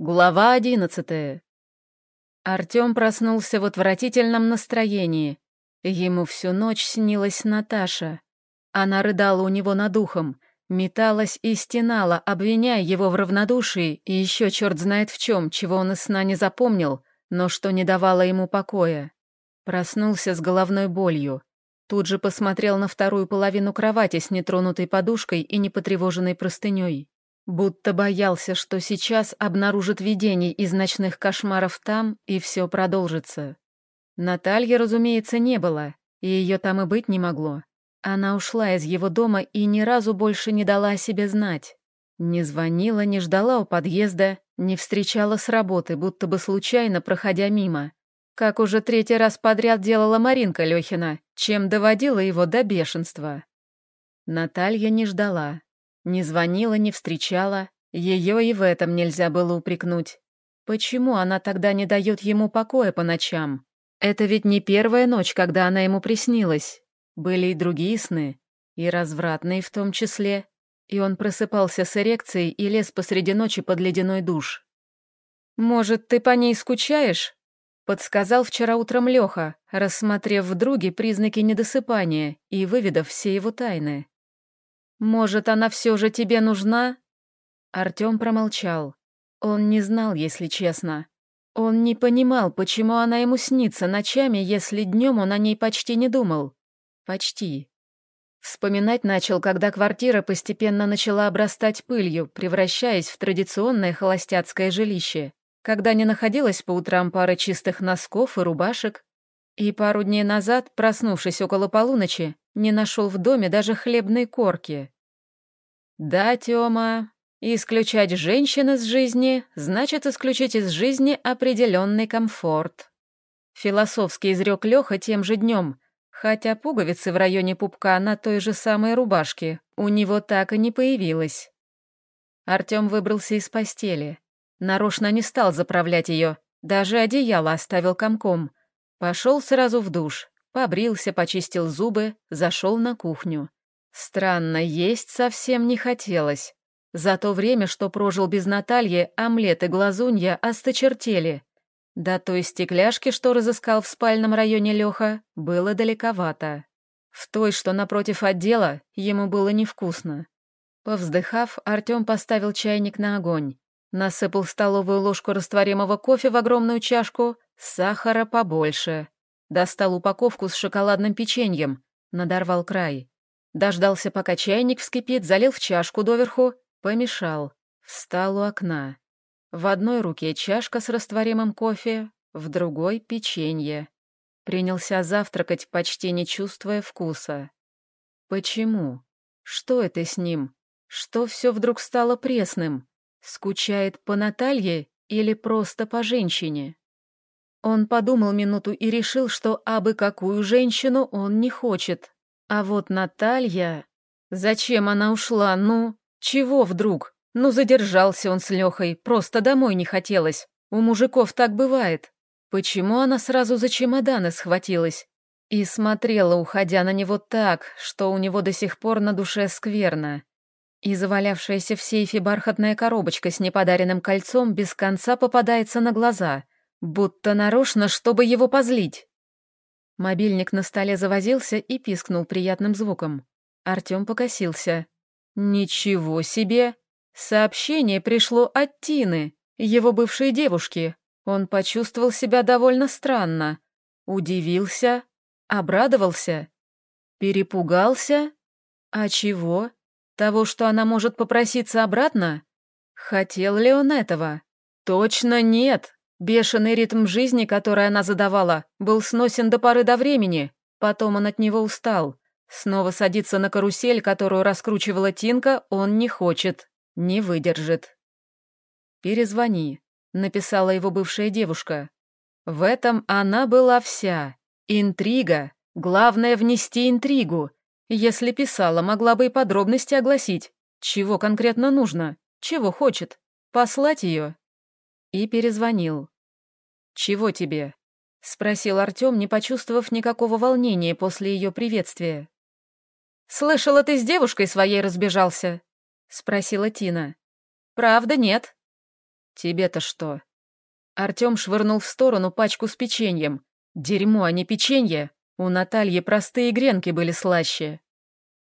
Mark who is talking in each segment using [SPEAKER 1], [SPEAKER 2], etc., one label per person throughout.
[SPEAKER 1] Глава одиннадцатая. Артём проснулся в отвратительном настроении. Ему всю ночь снилась Наташа. Она рыдала у него над ухом, металась и стенала, обвиняя его в равнодушии и еще черт знает в чем, чего он из сна не запомнил, но что не давало ему покоя. Проснулся с головной болью. Тут же посмотрел на вторую половину кровати с нетронутой подушкой и непотревоженной простыней. Будто боялся, что сейчас обнаружит видений из ночных кошмаров там, и все продолжится. Натальи, разумеется, не было, и ее там и быть не могло. Она ушла из его дома и ни разу больше не дала о себе знать. Не звонила, не ждала у подъезда, не встречала с работы, будто бы случайно проходя мимо. Как уже третий раз подряд делала Маринка Лехина, чем доводила его до бешенства. Наталья не ждала, не звонила, не встречала, ее и в этом нельзя было упрекнуть. Почему она тогда не дает ему покоя по ночам? Это ведь не первая ночь, когда она ему приснилась. Были и другие сны, и развратные в том числе. И он просыпался с эрекцией и лез посреди ночи под ледяной душ. «Может, ты по ней скучаешь?» Подсказал вчера утром Леха, рассмотрев в друге признаки недосыпания и выведав все его тайны. «Может, она все же тебе нужна?» Артем промолчал. Он не знал, если честно. Он не понимал, почему она ему снится ночами, если днем он о ней почти не думал. Почти. Вспоминать начал, когда квартира постепенно начала обрастать пылью, превращаясь в традиционное холостяцкое жилище, когда не находилось по утрам пары чистых носков и рубашек, и пару дней назад, проснувшись около полуночи, не нашел в доме даже хлебной корки. Да, Тёма, исключать женщин из жизни значит исключить из жизни определенный комфорт. Философски изрек Леха тем же днем, хотя пуговицы в районе пупка на той же самой рубашке у него так и не появилось. Артем выбрался из постели. Нарочно не стал заправлять ее, даже одеяло оставил комком, Пошел сразу в душ, побрился, почистил зубы, зашел на кухню. Странно, есть совсем не хотелось. За то время, что прожил без Натальи, омлет и глазунья осточертели. До той стекляшки, что разыскал в спальном районе Леха, было далековато. В той, что напротив отдела, ему было невкусно. Повздыхав, Артем поставил чайник на огонь. Насыпал столовую ложку растворимого кофе в огромную чашку, сахара побольше. Достал упаковку с шоколадным печеньем, надорвал край. Дождался, пока чайник вскипит, залил в чашку доверху, помешал. Встал у окна. В одной руке чашка с растворимым кофе, в другой — печенье. Принялся завтракать, почти не чувствуя вкуса. Почему? Что это с ним? Что все вдруг стало пресным? Скучает по Наталье или просто по женщине? Он подумал минуту и решил, что абы какую женщину он не хочет. А вот Наталья... Зачем она ушла, ну? Чего вдруг? Ну, задержался он с Лехой, просто домой не хотелось. У мужиков так бывает. Почему она сразу за чемоданы схватилась? И смотрела, уходя на него так, что у него до сих пор на душе скверно. И завалявшаяся в сейфе бархатная коробочка с неподаренным кольцом без конца попадается на глаза, будто нарочно, чтобы его позлить. Мобильник на столе завозился и пискнул приятным звуком. Артем покосился. «Ничего себе! Сообщение пришло от Тины, его бывшей девушки. Он почувствовал себя довольно странно. Удивился, обрадовался, перепугался. А чего? Того, что она может попроситься обратно? Хотел ли он этого? Точно нет. Бешеный ритм жизни, который она задавала, был сносен до поры до времени. Потом он от него устал. Снова садиться на карусель, которую раскручивала Тинка, он не хочет, не выдержит. «Перезвони», — написала его бывшая девушка. В этом она была вся. Интрига. Главное — внести интригу. Если писала, могла бы и подробности огласить. Чего конкретно нужно? Чего хочет? Послать ее? И перезвонил. «Чего тебе?» — спросил Артем, не почувствовав никакого волнения после ее приветствия. «Слышала, ты с девушкой своей разбежался?» — спросила Тина. «Правда, нет?» Тебе-то что? Артем швырнул в сторону пачку с печеньем. Дерьмо, а не печенье. У Натальи простые гренки были слаще.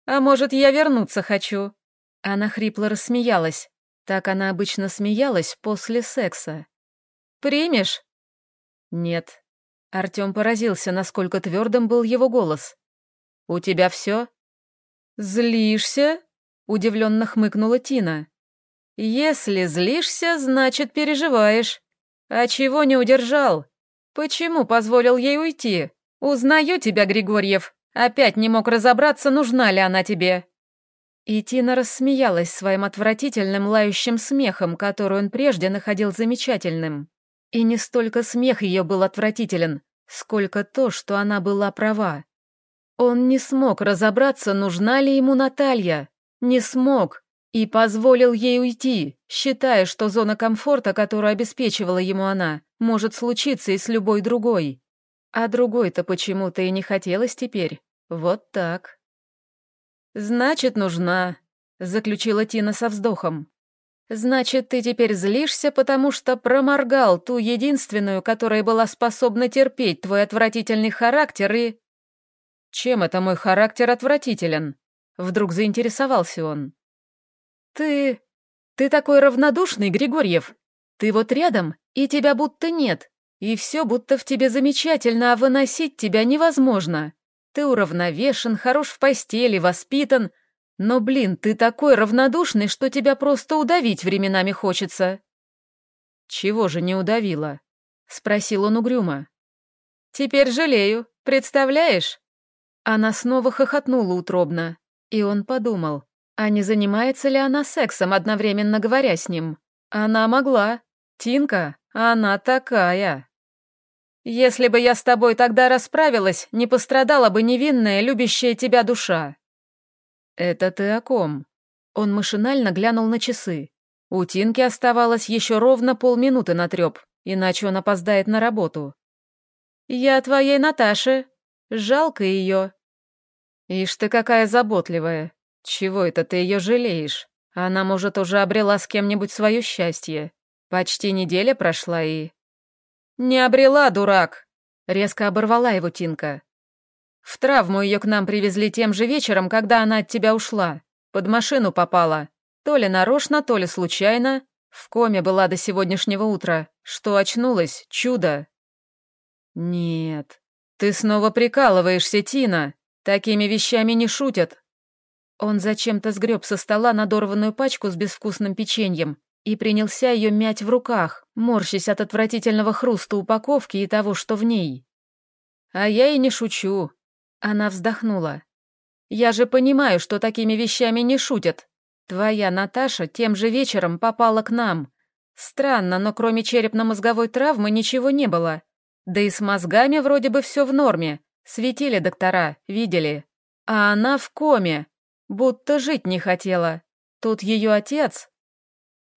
[SPEAKER 1] «А может, я вернуться хочу?» Она хрипло рассмеялась. Так она обычно смеялась после секса. «Примешь?» «Нет». Артем поразился, насколько твердым был его голос. «У тебя все?» «Злишься?» — удивленно хмыкнула Тина. «Если злишься, значит, переживаешь. А чего не удержал? Почему позволил ей уйти? Узнаю тебя, Григорьев. Опять не мог разобраться, нужна ли она тебе». И Тина рассмеялась своим отвратительным лающим смехом, который он прежде находил замечательным. И не столько смех ее был отвратителен, сколько то, что она была права. Он не смог разобраться, нужна ли ему Наталья. Не смог, и позволил ей уйти, считая, что зона комфорта, которую обеспечивала ему она, может случиться и с любой другой. А другой-то почему-то и не хотелось теперь. Вот так. «Значит, нужна», — заключила Тина со вздохом. «Значит, ты теперь злишься, потому что проморгал ту единственную, которая была способна терпеть твой отвратительный характер и...» «Чем это мой характер отвратителен?» Вдруг заинтересовался он. «Ты... ты такой равнодушный, Григорьев. Ты вот рядом, и тебя будто нет, и все будто в тебе замечательно, а выносить тебя невозможно. Ты уравновешен, хорош в постели, воспитан, но, блин, ты такой равнодушный, что тебя просто удавить временами хочется». «Чего же не удавила?» — спросил он угрюмо. «Теперь жалею, представляешь?» Она снова хохотнула утробно, и он подумал, а не занимается ли она сексом, одновременно говоря с ним? Она могла. Тинка, она такая. Если бы я с тобой тогда расправилась, не пострадала бы невинная, любящая тебя душа. Это ты о ком? Он машинально глянул на часы. У Тинки оставалось еще ровно полминуты на треп, иначе он опоздает на работу. «Я твоей Наташе. Жалко ее». «Ишь ты какая заботливая. «Чего это ты ее жалеешь? Она, может, уже обрела с кем-нибудь свое счастье. Почти неделя прошла и...» «Не обрела, дурак!» — резко оборвала его Тинка. «В травму ее к нам привезли тем же вечером, когда она от тебя ушла. Под машину попала. То ли нарочно, то ли случайно. В коме была до сегодняшнего утра. Что очнулась? Чудо!» «Нет, ты снова прикалываешься, Тина. Такими вещами не шутят. Он зачем-то сгреб со стола надорванную пачку с безвкусным печеньем и принялся ее мять в руках, морщась от отвратительного хруста упаковки и того, что в ней. «А я и не шучу», — она вздохнула. «Я же понимаю, что такими вещами не шутят. Твоя Наташа тем же вечером попала к нам. Странно, но кроме черепно-мозговой травмы ничего не было. Да и с мозгами вроде бы все в норме. Светили доктора, видели. А она в коме. Будто жить не хотела. Тут ее отец...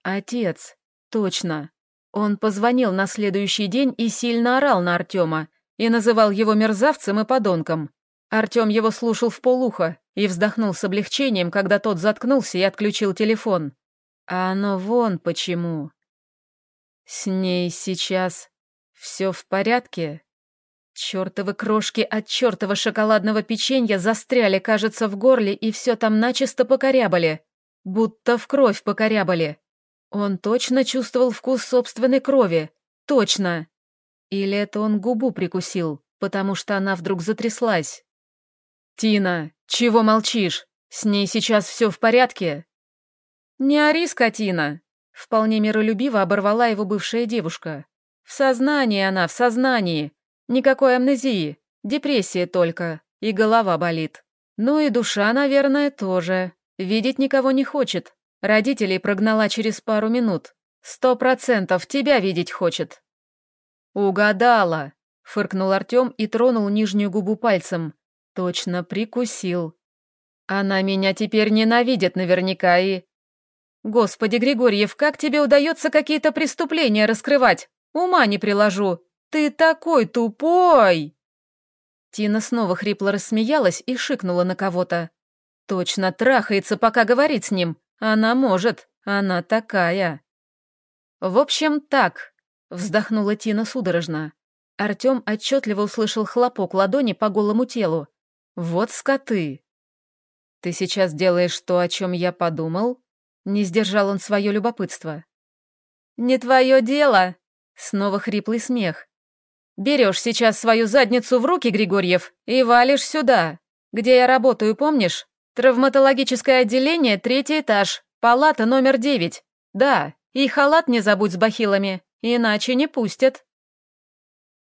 [SPEAKER 1] Отец, точно. Он позвонил на следующий день и сильно орал на Артема и называл его мерзавцем и подонком. Артем его слушал в полухо и вздохнул с облегчением, когда тот заткнулся и отключил телефон. А оно вон почему. С ней сейчас все в порядке? Чёртовы крошки от чёртова шоколадного печенья застряли, кажется, в горле, и все там начисто покорябали. Будто в кровь покорябали. Он точно чувствовал вкус собственной крови. Точно. Или это он губу прикусил, потому что она вдруг затряслась. «Тина, чего молчишь? С ней сейчас все в порядке?» «Не ори, скотина!» Вполне миролюбиво оборвала его бывшая девушка. «В сознании она, в сознании. Никакой амнезии, депрессия только, и голова болит. Ну и душа, наверное, тоже. Видеть никого не хочет. Родителей прогнала через пару минут. Сто процентов тебя видеть хочет. Угадала, фыркнул Артем и тронул нижнюю губу пальцем. Точно прикусил. Она меня теперь ненавидит наверняка и... Господи, Григорьев, как тебе удается какие-то преступления раскрывать? Ума не приложу. «Ты такой тупой!» Тина снова хрипло рассмеялась и шикнула на кого-то. «Точно трахается, пока говорит с ним. Она может, она такая». В общем, так», — вздохнула Тина судорожно. Артем отчетливо услышал хлопок ладони по голому телу. «Вот скоты!» «Ты сейчас делаешь то, о чем я подумал?» Не сдержал он свое любопытство. «Не твое дело!» Снова хриплый смех. «Берешь сейчас свою задницу в руки, Григорьев, и валишь сюда. Где я работаю, помнишь? Травматологическое отделение, третий этаж, палата номер девять. Да, и халат не забудь с бахилами, иначе не пустят».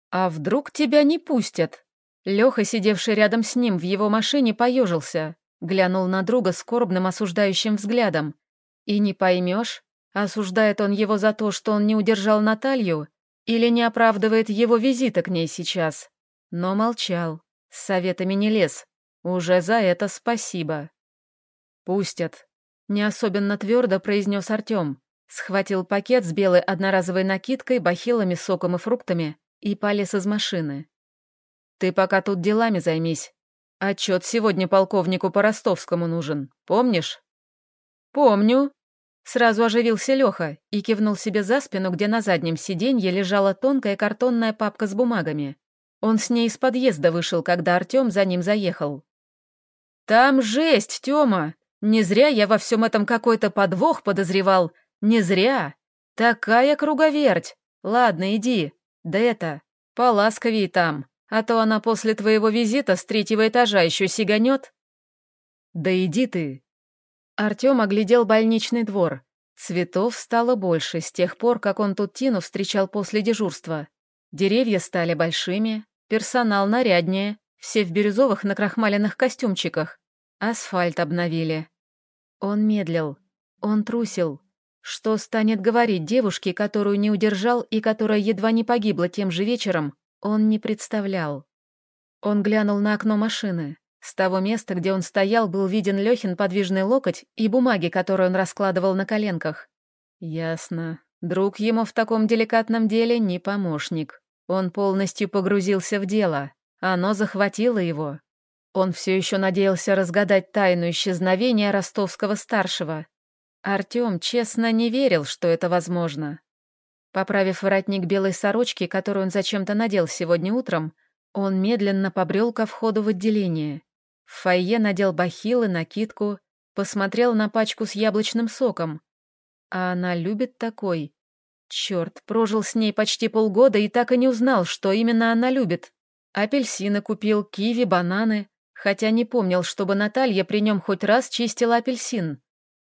[SPEAKER 1] «А вдруг тебя не пустят?» Леха, сидевший рядом с ним в его машине, поежился, глянул на друга скорбным осуждающим взглядом и не поймешь, осуждает он его за то, что он не удержал Наталью, или не оправдывает его визита к ней сейчас. Но молчал, с советами не лез. Уже за это спасибо. «Пустят», — не особенно твердо произнес Артем. Схватил пакет с белой одноразовой накидкой, бахилами, соком и фруктами и полез из машины. «Ты пока тут делами займись. Отчет сегодня полковнику по-ростовскому нужен, помнишь?» «Помню». Сразу оживился Леха и кивнул себе за спину, где на заднем сиденье лежала тонкая картонная папка с бумагами. Он с ней из подъезда вышел, когда Артем за ним заехал. «Там жесть, Тёма! Не зря я во всем этом какой-то подвох подозревал. Не зря! Такая круговерть! Ладно, иди. Да это, поласковей там, а то она после твоего визита с третьего этажа еще сиганет». «Да иди ты!» Артем оглядел больничный двор. Цветов стало больше с тех пор, как он тут Тину встречал после дежурства. Деревья стали большими, персонал наряднее, все в бирюзовых накрахмаленных костюмчиках. Асфальт обновили. Он медлил, он трусил. Что станет говорить девушке, которую не удержал и которая едва не погибла тем же вечером, он не представлял. Он глянул на окно машины. С того места, где он стоял, был виден Лёхин подвижный локоть и бумаги, которые он раскладывал на коленках. Ясно. Друг ему в таком деликатном деле не помощник. Он полностью погрузился в дело. Оно захватило его. Он все еще надеялся разгадать тайну исчезновения ростовского-старшего. Артем честно не верил, что это возможно. Поправив воротник белой сорочки, которую он зачем-то надел сегодня утром, он медленно побрел ко входу в отделение. В фойе надел бахилы, накидку, посмотрел на пачку с яблочным соком. А она любит такой. Черт, прожил с ней почти полгода и так и не узнал, что именно она любит. Апельсины купил, киви, бананы, хотя не помнил, чтобы Наталья при нем хоть раз чистила апельсин.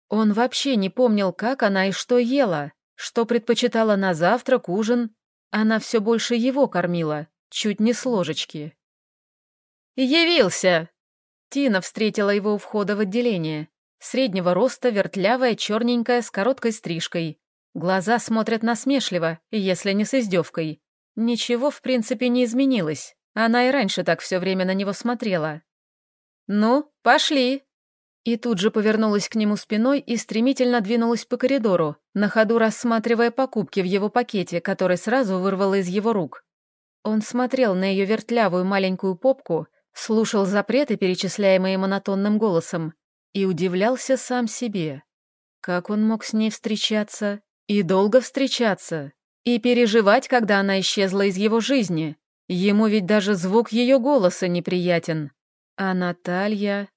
[SPEAKER 1] Он вообще не помнил, как она и что ела, что предпочитала на завтрак, ужин. Она все больше его кормила, чуть не с ложечки. «Явился!» Тина встретила его у входа в отделение. Среднего роста, вертлявая, черненькая, с короткой стрижкой. Глаза смотрят насмешливо, если не с издевкой. Ничего, в принципе, не изменилось. Она и раньше так все время на него смотрела. «Ну, пошли!» И тут же повернулась к нему спиной и стремительно двинулась по коридору, на ходу рассматривая покупки в его пакете, который сразу вырвала из его рук. Он смотрел на ее вертлявую маленькую попку, слушал запреты, перечисляемые монотонным голосом, и удивлялся сам себе. Как он мог с ней встречаться? И долго встречаться? И переживать, когда она исчезла из его жизни? Ему ведь даже звук ее голоса неприятен. А Наталья...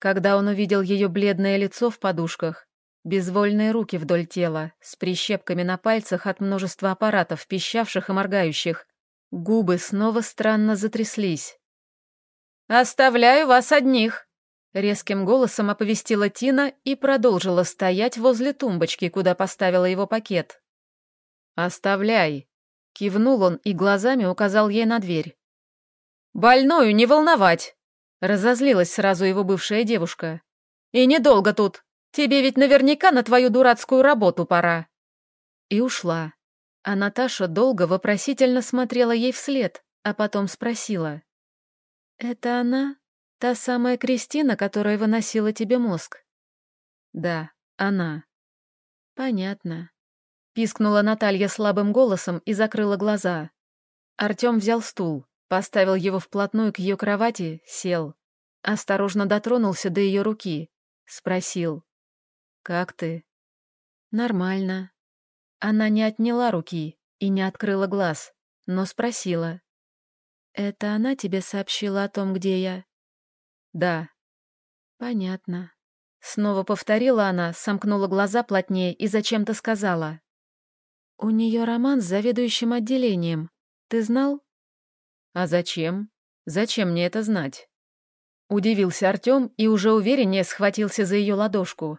[SPEAKER 1] Когда он увидел ее бледное лицо в подушках, безвольные руки вдоль тела, с прищепками на пальцах от множества аппаратов, пищавших и моргающих, губы снова странно затряслись. «Оставляю вас одних», — резким голосом оповестила Тина и продолжила стоять возле тумбочки, куда поставила его пакет. «Оставляй», — кивнул он и глазами указал ей на дверь. «Больную не волновать», — разозлилась сразу его бывшая девушка. «И недолго тут. Тебе ведь наверняка на твою дурацкую работу пора». И ушла. А Наташа долго вопросительно смотрела ей вслед, а потом спросила. «Это она? Та самая Кристина, которая выносила тебе мозг?» «Да, она». «Понятно», — пискнула Наталья слабым голосом и закрыла глаза. Артем взял стул, поставил его вплотную к ее кровати, сел. Осторожно дотронулся до ее руки, спросил. «Как ты?» «Нормально». Она не отняла руки и не открыла глаз, но спросила. «Это она тебе сообщила о том, где я?»
[SPEAKER 2] «Да».
[SPEAKER 1] «Понятно». Снова повторила она, сомкнула глаза плотнее и зачем-то сказала. «У нее роман с заведующим отделением. Ты знал?»
[SPEAKER 2] «А зачем? Зачем мне это знать?»
[SPEAKER 1] Удивился Артем и уже увереннее схватился за ее ладошку.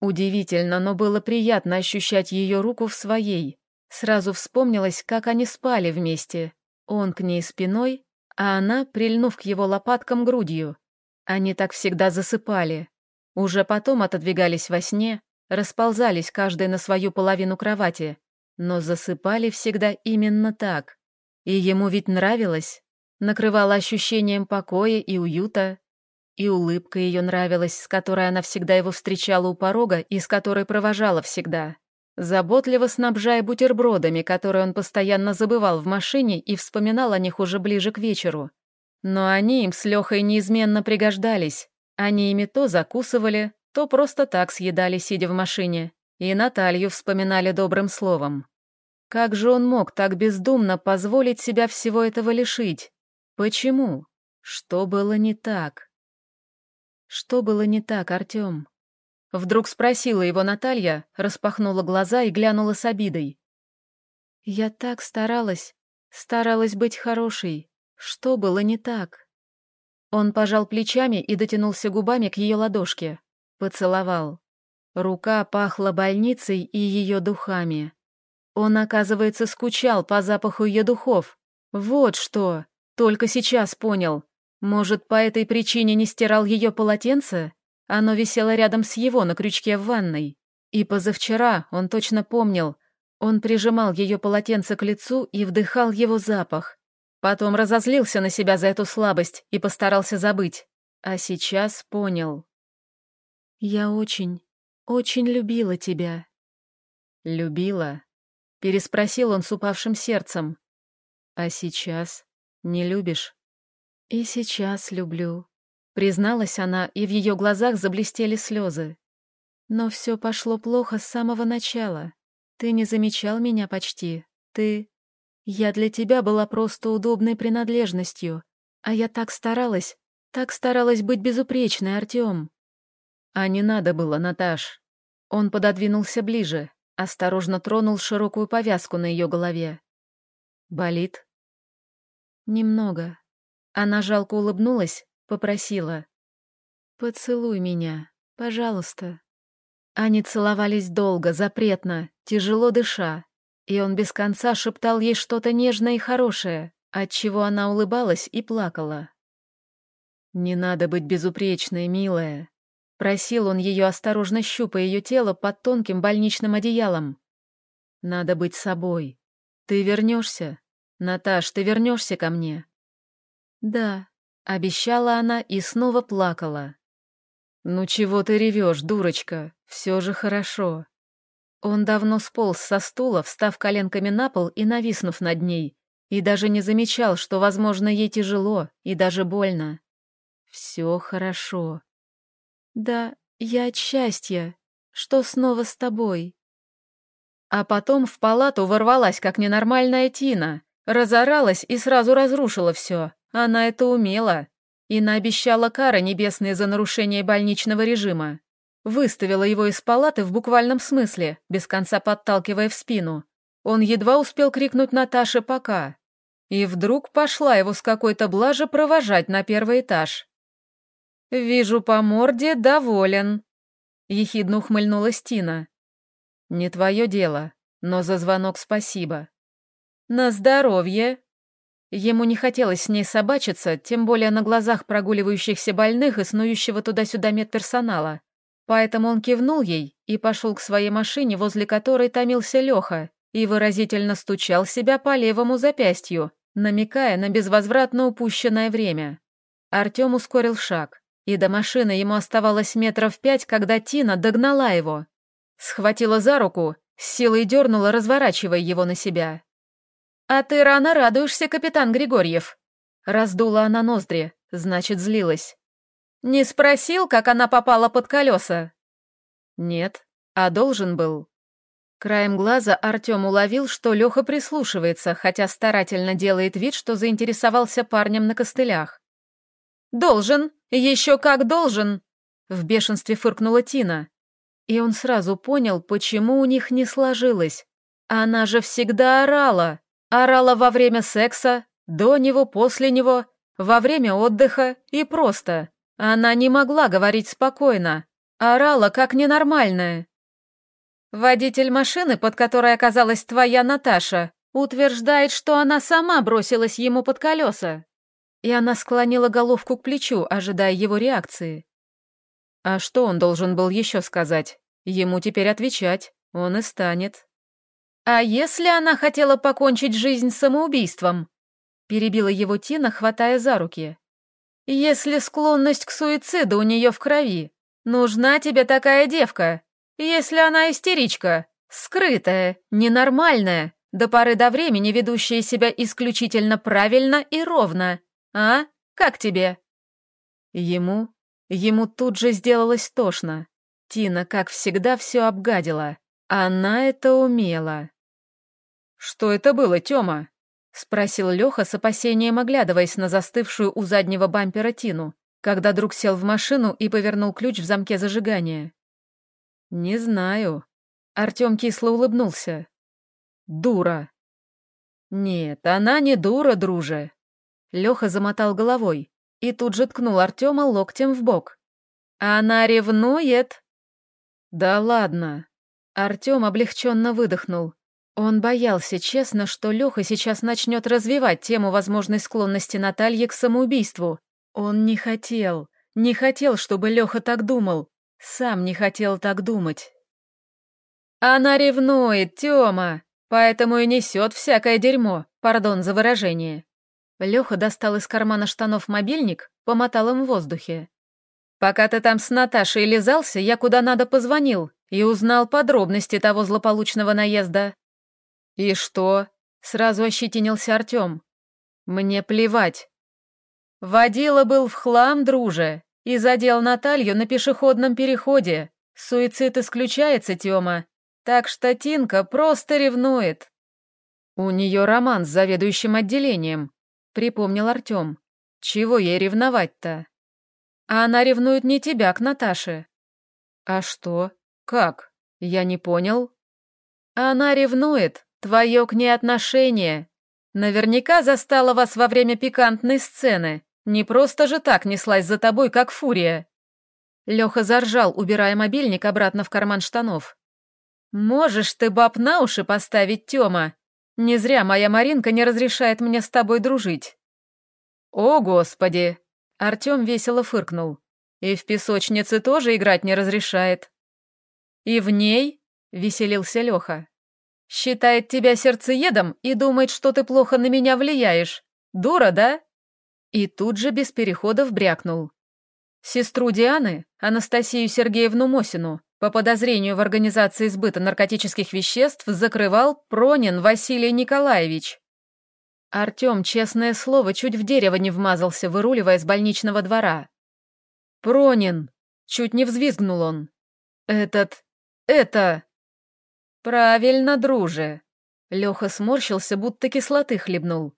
[SPEAKER 1] Удивительно, но было приятно ощущать ее руку в своей. Сразу вспомнилось, как они спали вместе. Он к ней спиной, а она, прильнув к его лопаткам грудью. Они так всегда засыпали. Уже потом отодвигались во сне, расползались каждый на свою половину кровати, но засыпали всегда именно так. И ему ведь нравилось. Накрывало ощущением покоя и уюта. И улыбка ее нравилась, с которой она всегда его встречала у порога и с которой провожала всегда. Заботливо снабжая бутербродами, которые он постоянно забывал в машине и вспоминал о них уже ближе к вечеру. Но они им с Лехой неизменно пригождались. Они ими то закусывали, то просто так съедали, сидя в машине, и Наталью вспоминали добрым словом. Как же он мог так бездумно позволить себя всего этого лишить? Почему? Что было не так? Что было не так, Артем? Вдруг спросила его Наталья, распахнула глаза и глянула с обидой. Я так старалась, старалась быть хорошей. Что было не так? Он пожал плечами и дотянулся губами к ее ладошке. Поцеловал. Рука пахла больницей и ее духами. Он, оказывается, скучал по запаху ее духов. Вот что! Только сейчас понял. Может, по этой причине не стирал ее полотенце? Оно висело рядом с его на крючке в ванной. И позавчера, он точно помнил, он прижимал ее полотенце к лицу и вдыхал его запах. Потом разозлился на себя за эту слабость и постарался забыть. А сейчас понял. «Я очень, очень любила тебя». «Любила?» — переспросил он с упавшим сердцем. «А сейчас не любишь?» «И сейчас люблю», — призналась она, и в ее глазах заблестели слезы. «Но все пошло плохо с самого начала. Ты не замечал меня почти. Ты... Я для тебя была просто удобной принадлежностью. А я так старалась, так старалась быть безупречной, Артем». «А не надо было, Наташ». Он пододвинулся ближе, осторожно тронул широкую повязку на ее голове. «Болит?» «Немного», она жалко улыбнулась, попросила. «Поцелуй меня, пожалуйста». Они целовались долго, запретно, тяжело дыша, и он без конца шептал ей что-то нежное и хорошее, отчего она улыбалась и плакала. «Не надо быть безупречной, милая», — просил он ее, осторожно щупая ее тело под тонким больничным одеялом. «Надо быть собой. Ты вернешься? Наташ, ты вернешься ко мне?» «Да», — обещала она и снова плакала. «Ну чего ты ревешь, дурочка? Все же хорошо». Он давно сполз со стула, встав коленками на пол и нависнув над ней, и даже не замечал, что, возможно, ей тяжело и даже больно. «Все хорошо». «Да, я от счастья. Что снова с тобой?» А потом в палату ворвалась, как ненормальная Тина, разоралась и сразу разрушила все. Она это умела и наобещала кары небесные за нарушение больничного режима. Выставила его из палаты в буквальном смысле, без конца подталкивая в спину. Он едва успел крикнуть Наташе «пока». И вдруг пошла его с какой-то блажи провожать на первый этаж. «Вижу по морде, доволен», — ехидно ухмыльнулась Тина. «Не твое дело, но за звонок спасибо». «На здоровье», Ему не хотелось с ней собачиться, тем более на глазах прогуливающихся больных и снующего туда-сюда медперсонала. Поэтому он кивнул ей и пошел к своей машине, возле которой томился Леха, и выразительно стучал себя по левому запястью, намекая на безвозвратно упущенное время. Артем ускорил шаг, и до машины ему оставалось метров пять, когда Тина догнала его. Схватила за руку, с силой дернула, разворачивая его на себя. «А ты рано радуешься, капитан Григорьев!» Раздула она ноздри, значит, злилась. «Не спросил, как она попала под колеса?» «Нет, а должен был». Краем глаза Артем уловил, что Леха прислушивается, хотя старательно делает вид, что заинтересовался парнем на костылях. «Должен! Еще как должен!» В бешенстве фыркнула Тина. И он сразу понял, почему у них не сложилось. Она же всегда орала. Орала во время секса, до него, после него, во время отдыха и просто. Она не могла говорить спокойно. Орала, как ненормальная. Водитель машины, под которой оказалась твоя Наташа, утверждает, что она сама бросилась ему под колеса. И она склонила головку к плечу, ожидая его реакции. А что он должен был еще сказать? Ему теперь отвечать, он и станет. А если она хотела покончить жизнь самоубийством? Перебила его Тина, хватая за руки. Если склонность к суициду у нее в крови, нужна тебе такая девка, если она истеричка, скрытая, ненормальная, до поры до времени ведущая себя исключительно правильно и ровно. А? Как тебе?» Ему... Ему тут же сделалось тошно. Тина, как всегда, все обгадила. Она это умела. «Что это было, Тёма?» — спросил Леха с опасением, оглядываясь на застывшую у заднего бампера Тину, когда друг сел в машину и повернул ключ в замке зажигания. «Не знаю». Артем кисло улыбнулся. «Дура». «Нет, она не дура, друже». Леха замотал головой и тут же ткнул Артема локтем в бок. «Она ревнует?» «Да ладно». Артем облегченно выдохнул. Он боялся, честно, что Леха сейчас начнет развивать тему возможной склонности Натальи к самоубийству. Он не хотел, не хотел, чтобы Леха так думал. Сам не хотел так думать. Она ревнует, Тёма, поэтому и несет всякое дерьмо, пардон за выражение. Леха достал из кармана штанов мобильник, помотал им в воздухе. Пока ты там с Наташей лизался, я куда надо позвонил и узнал подробности того злополучного наезда. И что? Сразу ощетинился Артем. Мне плевать. Водила был в хлам, друже, и задел Наталью на пешеходном переходе. Суицид исключается, Тёма. Так что Тинка просто ревнует. У нее роман с заведующим отделением, припомнил Артем. Чего ей ревновать-то? А она ревнует не тебя к Наташе. А что? Как? Я не понял. Она ревнует твое к ней отношение. Наверняка застала вас во время пикантной сцены. Не просто же так неслась за тобой, как фурия. Леха заржал, убирая мобильник обратно в карман штанов. «Можешь ты баб на уши поставить, Тёма. Не зря моя Маринка не разрешает мне с тобой дружить». «О, Господи!» Артём весело фыркнул. «И в песочнице тоже играть не разрешает». «И в ней?» — веселился Леха. «Считает тебя сердцеедом и думает, что ты плохо на меня влияешь. Дура, да?» И тут же без переходов брякнул. Сестру Дианы, Анастасию Сергеевну Мосину, по подозрению в организации сбыта наркотических веществ закрывал Пронин Василий Николаевич. Артем, честное слово, чуть в дерево не вмазался, выруливая с больничного двора. «Пронин!» — чуть не взвизгнул он. «Этот... это...» «Правильно, друже!» Леха сморщился, будто кислоты хлебнул.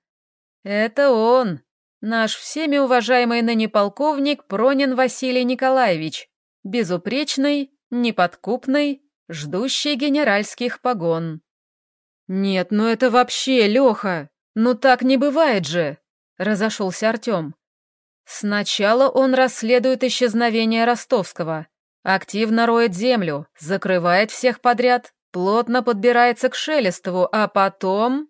[SPEAKER 1] «Это он, Наш всеми уважаемый ныне полковник Пронин Василий Николаевич, безупречный, неподкупный, ждущий генеральских погон. «Нет, ну это вообще, Леха! Ну так не бывает же!» — разошелся Артем. Сначала он расследует исчезновение Ростовского, активно роет землю, закрывает всех подряд, плотно подбирается к Шелестову, а потом...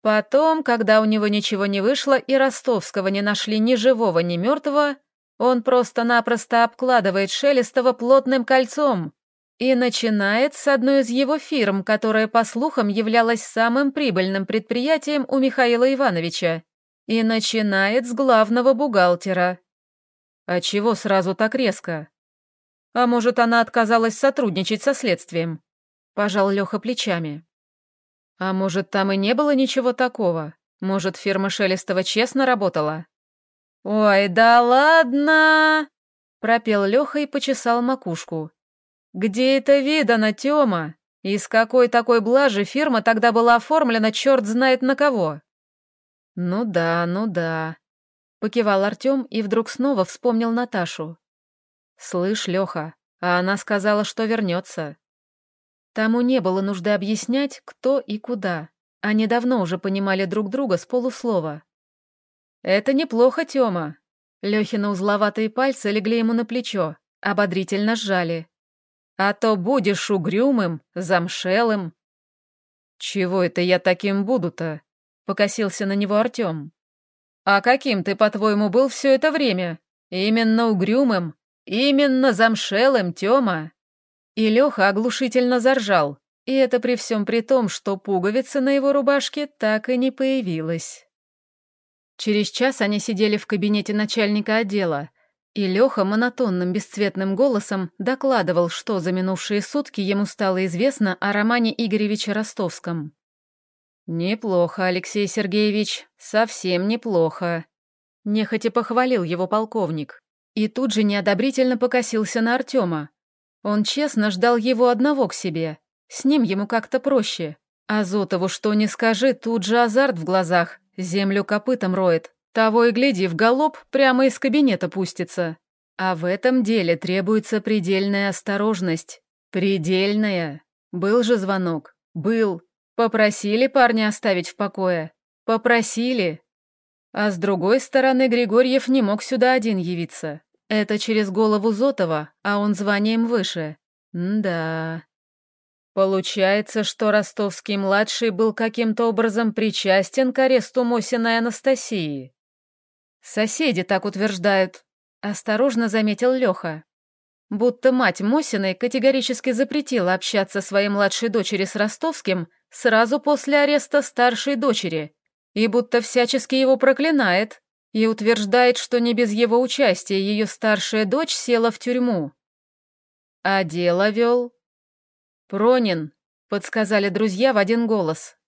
[SPEAKER 1] Потом, когда у него ничего не вышло и Ростовского не нашли ни живого, ни мертвого, он просто-напросто обкладывает Шелестова плотным кольцом и начинает с одной из его фирм, которая, по слухам, являлась самым прибыльным предприятием у Михаила Ивановича, и начинает с главного бухгалтера. А чего сразу так резко? А может, она отказалась сотрудничать со следствием? Пожал Леха плечами. А может, там и не было ничего такого? Может, фирма Шелестова честно работала? «Ой, да ладно!» — пропел Леха и почесал макушку. «Где это видано, Тёма? Из какой такой блажи фирма тогда была оформлена черт знает на кого? Ну да, ну да. Покивал Артем и вдруг снова вспомнил Наташу. Слышь, Леха, а она сказала, что вернется. Тому не было нужды объяснять, кто и куда. Они давно уже понимали друг друга с полуслова. «Это неплохо, Тёма». Лёхина узловатые пальцы легли ему на плечо, ободрительно сжали. «А то будешь угрюмым, замшелым». «Чего это я таким буду-то?» — покосился на него Артём. «А каким ты, по-твоему, был все это время? Именно угрюмым, именно замшелым, Тёма». И Лёха оглушительно заржал, и это при всем при том, что пуговица на его рубашке так и не появилась. Через час они сидели в кабинете начальника отдела, и Леха монотонным бесцветным голосом докладывал, что за минувшие сутки ему стало известно о Романе Игоревиче Ростовском. «Неплохо, Алексей Сергеевич, совсем неплохо», — нехотя похвалил его полковник. И тут же неодобрительно покосился на Артема. Он честно ждал его одного к себе, с ним ему как-то проще. А Зотову что ни скажи, тут же азарт в глазах, Землю копытом роет. Того и гляди, в галоп прямо из кабинета пустится. А в этом деле требуется предельная осторожность. Предельная. Был же звонок. Был. Попросили парня оставить в покое. Попросили. А с другой стороны, Григорьев не мог сюда один явиться. Это через голову Зотова, а он званием выше. М да. Получается, что Ростовский-младший был каким-то образом причастен к аресту Мосиной Анастасии. Соседи так утверждают, осторожно заметил Леха. Будто мать Мосиной категорически запретила общаться своей младшей дочери с Ростовским сразу после ареста старшей дочери, и будто всячески его проклинает, и утверждает, что не без его участия ее старшая дочь села в тюрьму. А дело вел «Пронин», — подсказали друзья в один голос.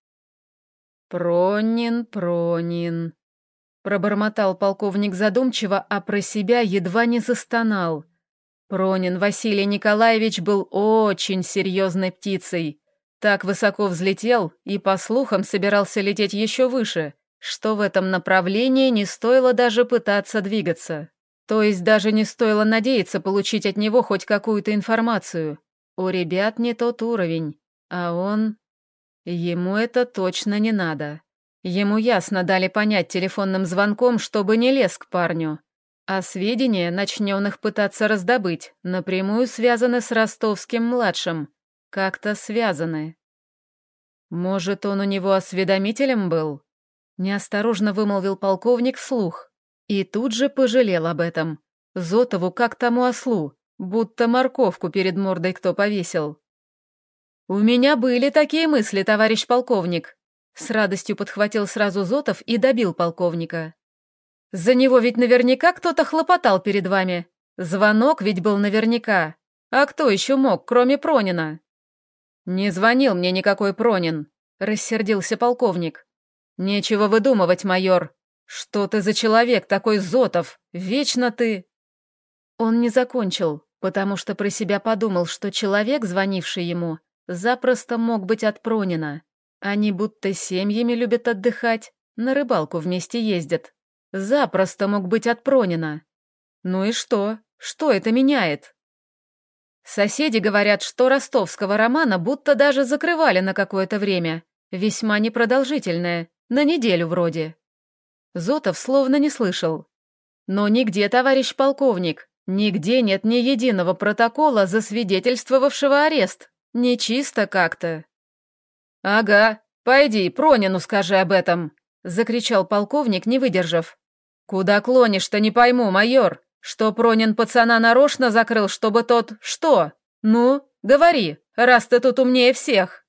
[SPEAKER 1] «Пронин, Пронин», — пробормотал полковник задумчиво, а про себя едва не застонал. Пронин Василий Николаевич был очень серьезной птицей. Так высоко взлетел и, по слухам, собирался лететь еще выше, что в этом направлении не стоило даже пытаться двигаться. То есть даже не стоило надеяться получить от него хоть какую-то информацию. У ребят не тот уровень, а он... Ему это точно не надо. Ему ясно дали понять телефонным звонком, чтобы не лез к парню. А сведения, начнем их пытаться раздобыть, напрямую связаны с ростовским-младшим. Как-то связаны. Может, он у него осведомителем был? Неосторожно вымолвил полковник вслух. И тут же пожалел об этом. Зотову как тому ослу, Будто морковку перед мордой кто повесил. «У меня были такие мысли, товарищ полковник», с радостью подхватил сразу Зотов и добил полковника. «За него ведь наверняка кто-то хлопотал перед вами. Звонок ведь был наверняка. А кто еще мог, кроме Пронина?» «Не звонил мне никакой Пронин», — рассердился полковник. «Нечего выдумывать, майор. Что ты за человек такой Зотов? Вечно ты...» Он не закончил, потому что про себя подумал, что человек, звонивший ему, запросто мог быть от Пронина. Они будто семьями любят отдыхать, на рыбалку вместе ездят. Запросто мог быть от Пронина. Ну и что? Что это меняет? Соседи говорят, что ростовского романа будто даже закрывали на какое-то время, весьма непродолжительное, на неделю вроде. Зотов словно не слышал. Но нигде, товарищ полковник, Нигде нет ни единого протокола, засвидетельствовавшего арест. Нечисто как-то. «Ага, пойди, Пронину скажи об этом», — закричал полковник, не выдержав. «Куда клонишь-то, не пойму, майор? Что Пронин пацана нарочно закрыл, чтобы тот... Что? Ну, говори, раз ты тут умнее всех».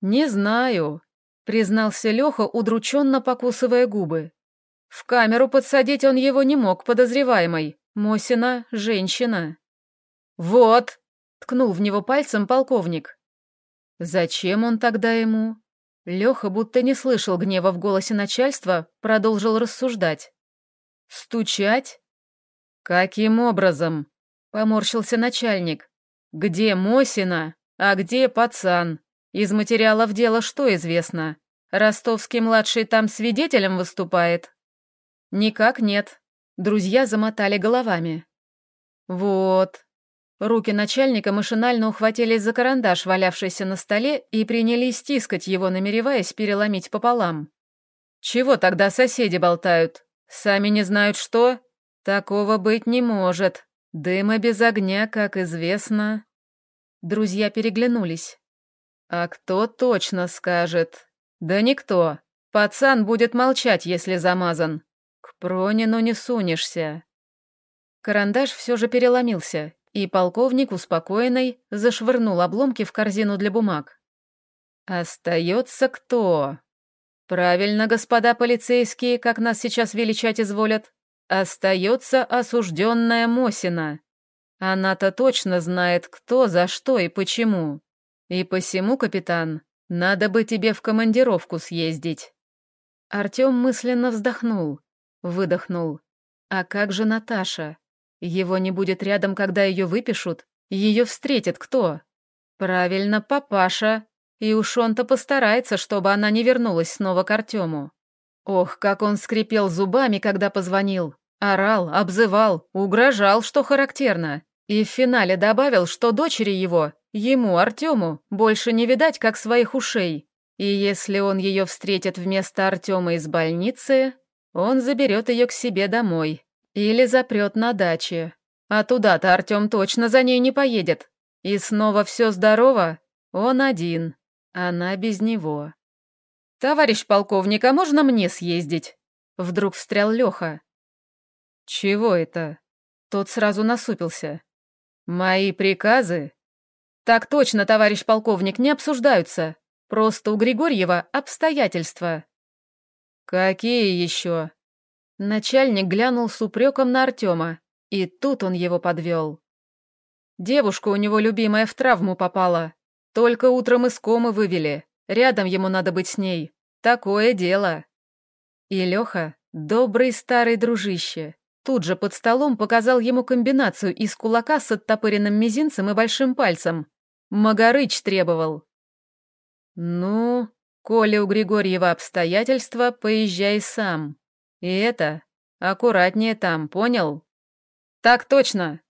[SPEAKER 1] «Не знаю», — признался Леха, удрученно покусывая губы. В камеру подсадить он его не мог, подозреваемый. Мосина — женщина. «Вот!» — ткнул в него пальцем полковник. «Зачем он тогда ему?» Леха, будто не слышал гнева в голосе начальства, продолжил рассуждать. «Стучать?» «Каким образом?» — поморщился начальник. «Где Мосина? А где пацан? Из материалов дела что известно? Ростовский-младший там свидетелем выступает? Никак нет. Друзья замотали головами. Вот. Руки начальника машинально ухватились за карандаш, валявшийся на столе, и принялись стискать его, намереваясь переломить пополам. Чего тогда соседи болтают? Сами не знают что? Такого быть не может. Дыма без огня, как известно. Друзья переглянулись. А кто точно скажет? Да никто. Пацан будет молчать, если замазан. Пронину не сунешься. Карандаш все же переломился, и полковник, успокоенный, зашвырнул обломки в корзину для бумаг. Остается кто? Правильно, господа полицейские, как нас сейчас величать изволят. Остается осужденная Мосина. Она-то точно знает, кто, за что и почему. И посему, капитан, надо бы тебе в командировку съездить. Артем мысленно вздохнул, выдохнул. А как же Наташа? Его не будет рядом, когда ее выпишут? Ее встретит кто? Правильно, папаша. И уж он-то постарается, чтобы она не вернулась снова к Артему. Ох, как он скрипел зубами, когда позвонил. Орал, обзывал, угрожал, что характерно. И в финале добавил, что дочери его, ему, Артему, больше не видать, как своих ушей. И если он ее встретит вместо Артема из больницы, он заберет ее к себе домой. Или запрет на даче. А туда-то Артем точно за ней не поедет. И снова все здорово? Он один. Она без него. «Товарищ полковник, а можно мне съездить?» Вдруг встрял Леха. «Чего это?» Тот сразу насупился. «Мои приказы?» «Так точно, товарищ полковник, не обсуждаются. Просто у Григорьева обстоятельства». «Какие еще?» Начальник глянул с упреком на Артема, и тут он его подвел. Девушка у него любимая в травму попала. Только утром из комы вывели. Рядом ему надо быть с ней. Такое дело. И Леха, добрый старый дружище, Тут же под столом показал ему комбинацию из кулака с оттопыренным мизинцем и большим пальцем. Магарыч требовал. «Ну, коли у Григорьева обстоятельства, поезжай сам. И это, аккуратнее там, понял?» «Так точно!»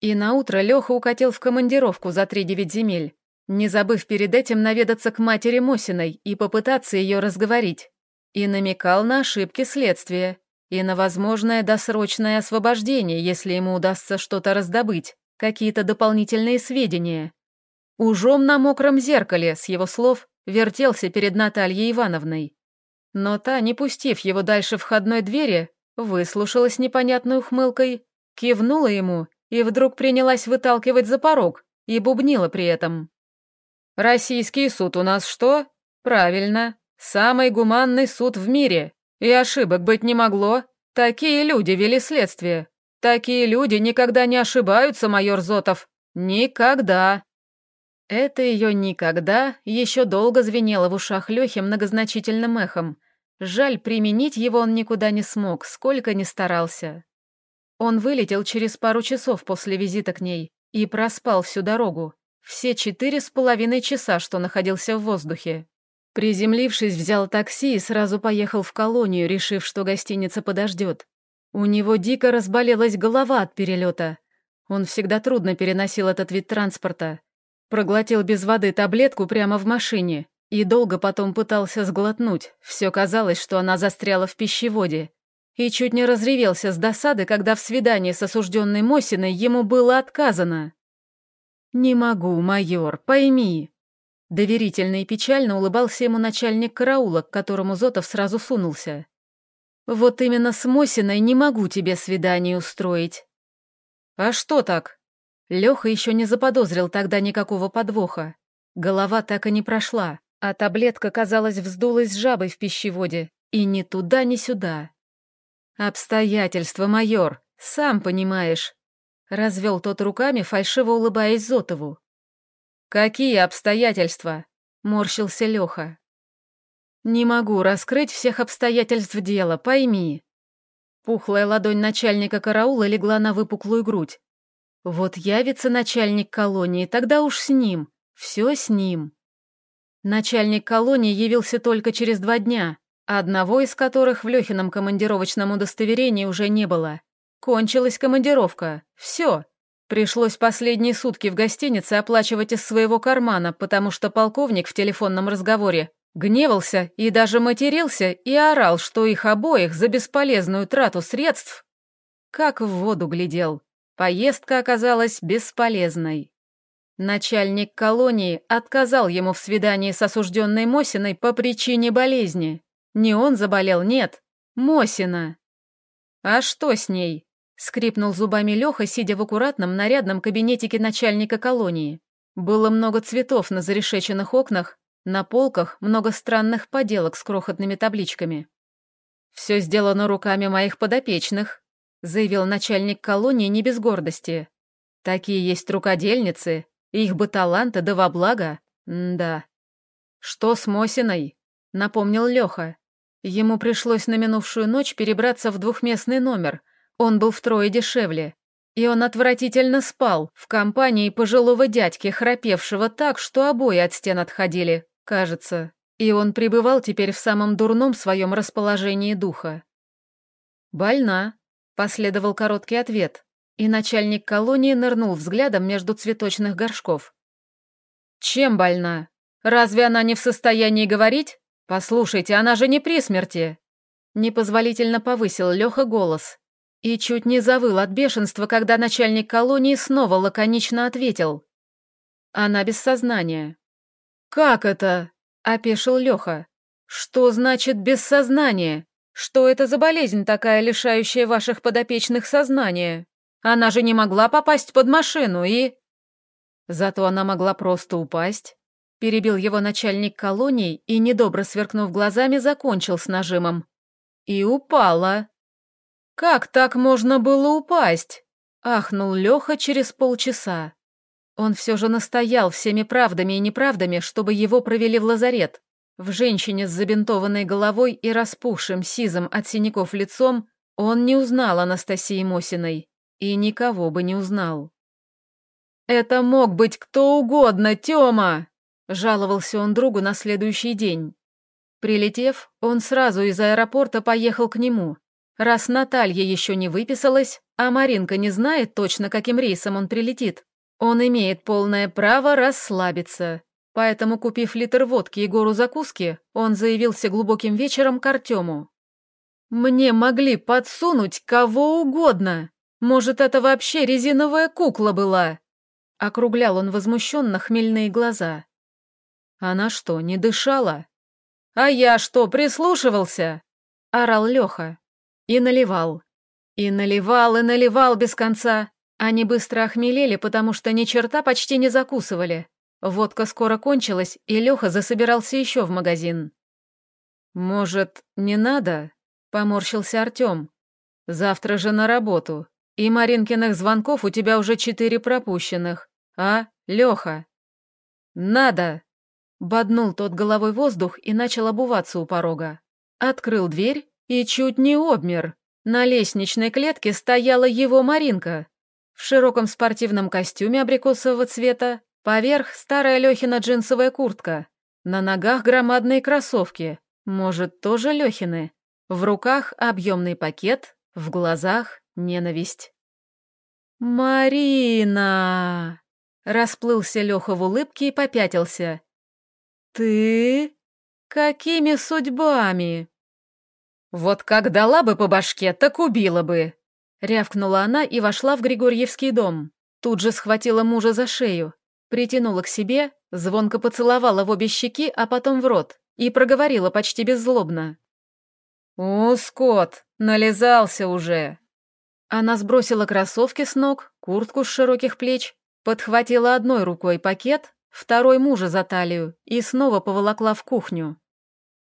[SPEAKER 1] И наутро Леха укатил в командировку за три девять земель, не забыв перед этим наведаться к матери Мосиной и попытаться ее разговорить. И намекал на ошибки следствия, и на возможное досрочное освобождение, если ему удастся что-то раздобыть, какие-то дополнительные сведения. Ужом на мокром зеркале, с его слов, вертелся перед Натальей Ивановной. Но та, не пустив его дальше входной двери, выслушалась непонятной ухмылкой, кивнула ему и вдруг принялась выталкивать за порог и бубнила при этом. «Российский суд у нас что? Правильно, самый гуманный суд в мире. И ошибок быть не могло. Такие люди вели следствие. Такие люди никогда не ошибаются, майор Зотов. Никогда. Это ее «никогда» еще долго звенело в ушах Лехи многозначительным эхом. Жаль, применить его он никуда не смог, сколько ни старался. Он вылетел через пару часов после визита к ней и проспал всю дорогу. Все четыре с половиной часа, что находился в воздухе. Приземлившись, взял такси и сразу поехал в колонию, решив, что гостиница подождет. У него дико разболелась голова от перелета. Он всегда трудно переносил этот вид транспорта. Проглотил без воды таблетку прямо в машине и долго потом пытался сглотнуть. Все казалось, что она застряла в пищеводе. И чуть не разревелся с досады, когда в свидании с осужденной Мосиной ему было отказано. «Не могу, майор, пойми», Доверительно и печально улыбался ему начальник караула, к которому Зотов сразу сунулся. «Вот именно с Мосиной не могу тебе свидание устроить». «А что так?» Леха еще не заподозрил тогда никакого подвоха. Голова так и не прошла, а таблетка, казалось, вздулась жабой в пищеводе, и ни туда, ни сюда. «Обстоятельства, майор, сам понимаешь», — развел тот руками, фальшиво улыбаясь Зотову. «Какие обстоятельства?» — морщился Леха. «Не могу раскрыть всех обстоятельств дела, пойми». Пухлая ладонь начальника караула легла на выпуклую грудь. «Вот явится начальник колонии, тогда уж с ним. Все с ним. Начальник колонии явился только через два дня, одного из которых в Лехином командировочном удостоверении уже не было. Кончилась командировка. Все. Пришлось последние сутки в гостинице оплачивать из своего кармана, потому что полковник в телефонном разговоре гневался и даже матерился и орал, что их обоих за бесполезную трату средств как в воду глядел. Поездка оказалась бесполезной. Начальник колонии отказал ему в свидании с осужденной Мосиной по причине болезни. Не он заболел, нет, Мосина. А что с ней? Скрипнул зубами Леха, сидя в аккуратном нарядном кабинетике начальника колонии. Было много цветов на зарешеченных окнах, на полках много странных поделок с крохотными табличками. «Все сделано руками моих подопечных», заявил начальник колонии не без гордости. Такие есть рукодельницы, их бы таланты да во благо. Да. Что с Мосиной? Напомнил Леха. Ему пришлось на минувшую ночь перебраться в двухместный номер, он был втрое дешевле. И он отвратительно спал в компании пожилого дядьки, храпевшего так, что обои от стен отходили, кажется. И он пребывал теперь в самом дурном своем расположении духа. «Больна», — последовал короткий ответ, и начальник колонии нырнул взглядом между цветочных горшков. «Чем больна? Разве она не в состоянии говорить? Послушайте, она же не при смерти!» Непозволительно повысил Леха голос, и чуть не завыл от бешенства, когда начальник колонии снова лаконично ответил. Она без сознания. «Как это?» – опешил Леха. «Что значит без сознания? Что это за болезнь такая, лишающая ваших подопечных сознания? Она же не могла попасть под машину и...» Зато она могла просто упасть. Перебил его начальник колонии и, недобро сверкнув глазами, закончил с нажимом. «И упала». «Как так можно было упасть?» — ахнул Леха через полчаса. Он все же настоял всеми правдами и неправдами, чтобы его провели в лазарет. В женщине с забинтованной головой и распухшим сизым от синяков лицом он не узнал Анастасии Мосиной. И никого бы не узнал. «Это мог быть кто угодно, Тёма!» — жаловался он другу на следующий день. Прилетев, он сразу из аэропорта поехал к нему, Раз Наталья еще не выписалась, а Маринка не знает точно, каким рейсом он прилетит, он имеет полное право расслабиться. Поэтому, купив литр водки и гору закуски, он заявился глубоким вечером к Артему. «Мне могли подсунуть кого угодно. Может, это вообще резиновая кукла была?» Округлял он возмущенно хмельные глаза. «Она что, не дышала?» «А я что, прислушивался?» — орал Леха. И наливал. И наливал, и наливал без конца. Они быстро охмелели, потому что ни черта почти не закусывали. Водка скоро кончилась, и Леха засобирался еще в магазин. «Может, не надо?» — поморщился Артем. «Завтра же на работу. И Маринкиных звонков у тебя уже четыре пропущенных. А, Леха?» «Надо!» — боднул тот головой воздух и начал обуваться у порога. Открыл дверь и чуть не обмер. На лестничной клетке стояла его Маринка. В широком спортивном костюме абрикосового цвета, поверх старая Лехина джинсовая куртка. На ногах громадные кроссовки, может, тоже Лехины. В руках объемный пакет, в глазах ненависть. «Марина!» Расплылся Леха в улыбке и попятился. «Ты? Какими судьбами?» «Вот как дала бы по башке, так убила бы!» Рявкнула она и вошла в Григорьевский дом. Тут же схватила мужа за шею, притянула к себе, звонко поцеловала в обе щеки, а потом в рот, и проговорила почти беззлобно. «У, скот, нализался уже!» Она сбросила кроссовки с ног, куртку с широких плеч, подхватила одной рукой пакет, второй мужа за талию и снова поволокла в кухню.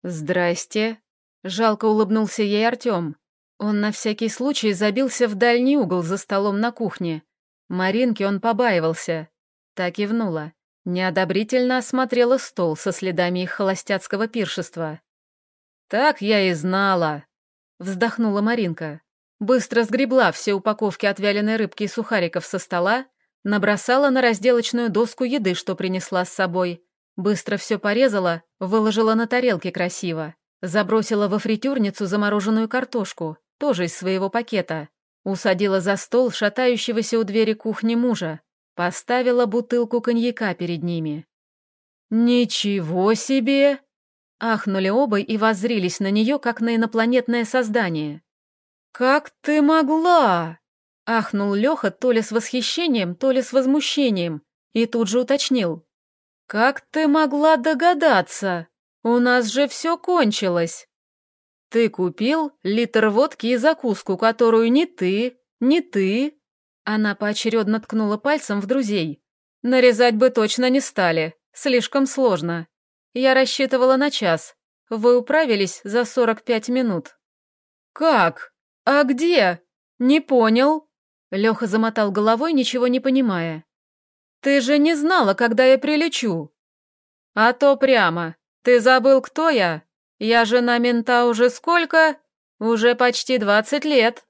[SPEAKER 1] «Здрасте», Жалко улыбнулся ей Артем. Он на всякий случай забился в дальний угол за столом на кухне. Маринки он побаивался. Так и внула. Неодобрительно осмотрела стол со следами их холостяцкого пиршества. «Так я и знала», — вздохнула Маринка. Быстро сгребла все упаковки от вяленой рыбки и сухариков со стола, Набросала на разделочную доску еды, что принесла с собой. Быстро все порезала, выложила на тарелке красиво. Забросила во фритюрницу замороженную картошку, тоже из своего пакета. Усадила за стол шатающегося у двери кухни мужа. Поставила бутылку коньяка перед ними. «Ничего себе!» Ахнули оба и воззрились на нее, как на инопланетное создание. «Как ты могла?» Ахнул Леха то ли с восхищением, то ли с возмущением, и тут же уточнил. «Как ты могла догадаться? У нас же все кончилось!» «Ты купил литр водки и закуску, которую ни ты, ни ты...» Она поочередно ткнула пальцем в друзей. «Нарезать бы точно не стали, слишком сложно. Я рассчитывала на час. Вы управились за сорок пять минут». «Как? А где? Не понял?» Леха замотал головой, ничего не понимая. «Ты же не знала, когда я прилечу!» «А то прямо. Ты забыл, кто я? Я жена мента уже сколько? Уже почти двадцать лет!»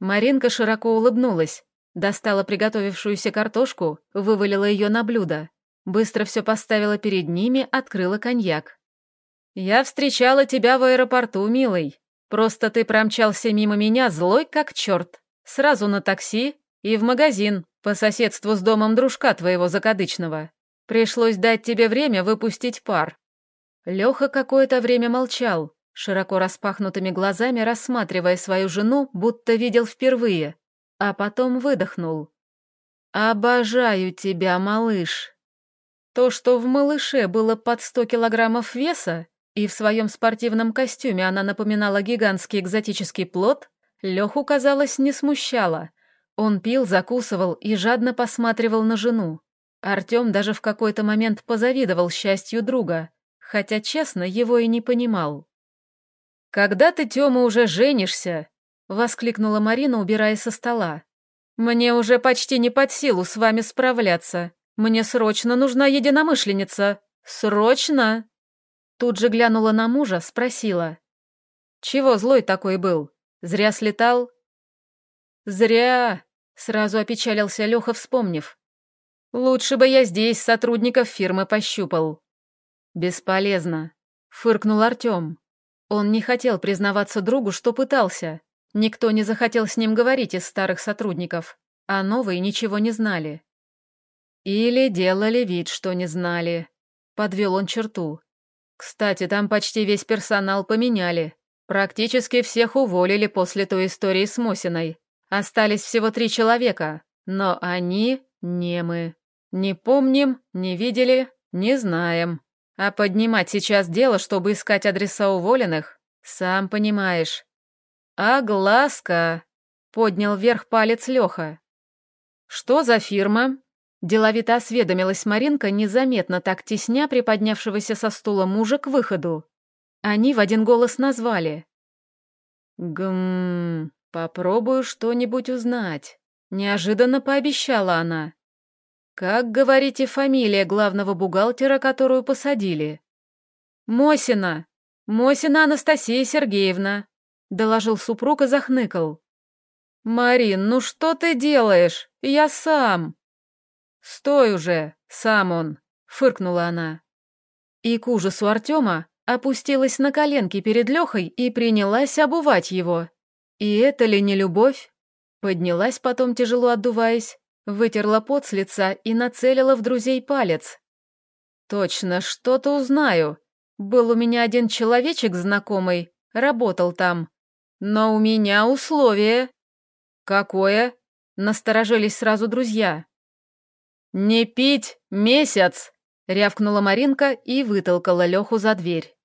[SPEAKER 1] Маринка широко улыбнулась, достала приготовившуюся картошку, вывалила ее на блюдо, быстро все поставила перед ними, открыла коньяк. «Я встречала тебя в аэропорту, милый. Просто ты промчался мимо меня злой как черт. Сразу на такси и в магазин, по соседству с домом дружка твоего закадычного. Пришлось дать тебе время выпустить пар». Леха какое-то время молчал, широко распахнутыми глазами рассматривая свою жену, будто видел впервые, а потом выдохнул. «Обожаю тебя, малыш». То, что в малыше было под сто килограммов веса, и в своем спортивном костюме она напоминала гигантский экзотический плод, Леху, казалось, не смущало. Он пил, закусывал и жадно посматривал на жену. Артем даже в какой-то момент позавидовал счастью друга, хотя, честно, его и не понимал. «Когда ты, Тёма, уже женишься?» — воскликнула Марина, убирая со стола. «Мне уже почти не под силу с вами справляться. Мне срочно нужна единомышленница. Срочно!» Тут же глянула на мужа, спросила. «Чего злой такой был? Зря слетал?» «Зря!» — сразу опечалился Леха, вспомнив. «Лучше бы я здесь сотрудников фирмы пощупал». «Бесполезно», — фыркнул Артем. Он не хотел признаваться другу, что пытался. Никто не захотел с ним говорить из старых сотрудников, а новые ничего не знали. Или делали вид, что не знали. Подвел он черту. Кстати, там почти весь персонал поменяли. Практически всех уволили после той истории с Мосиной. Остались всего три человека, но они не мы. Не помним, не видели, не знаем. А поднимать сейчас дело, чтобы искать адреса уволенных, сам понимаешь. А глазка... Поднял вверх палец Леха. «Что за фирма?» Деловито осведомилась Маринка, незаметно так тесня приподнявшегося со стула мужа к выходу. Они в один голос назвали. «Гм, попробую что-нибудь узнать», — неожиданно пообещала она. «Как, говорите, фамилия главного бухгалтера, которую посадили?» «Мосина! Мосина Анастасия Сергеевна», — доложил супруг и захныкал. «Марин, ну что ты делаешь? Я сам!» «Стой уже, сам он!» — фыркнула она. И к ужасу Артема опустилась на коленки перед Лехой и принялась обувать его. И это ли не любовь? Поднялась потом, тяжело отдуваясь, вытерла пот с лица и нацелила в друзей палец. «Точно, что-то узнаю. Был у меня один человечек знакомый, работал там. Но у меня условие». «Какое?» — насторожились сразу друзья. «Не пить месяц!» Рявкнула Маринка и вытолкала Леху за дверь.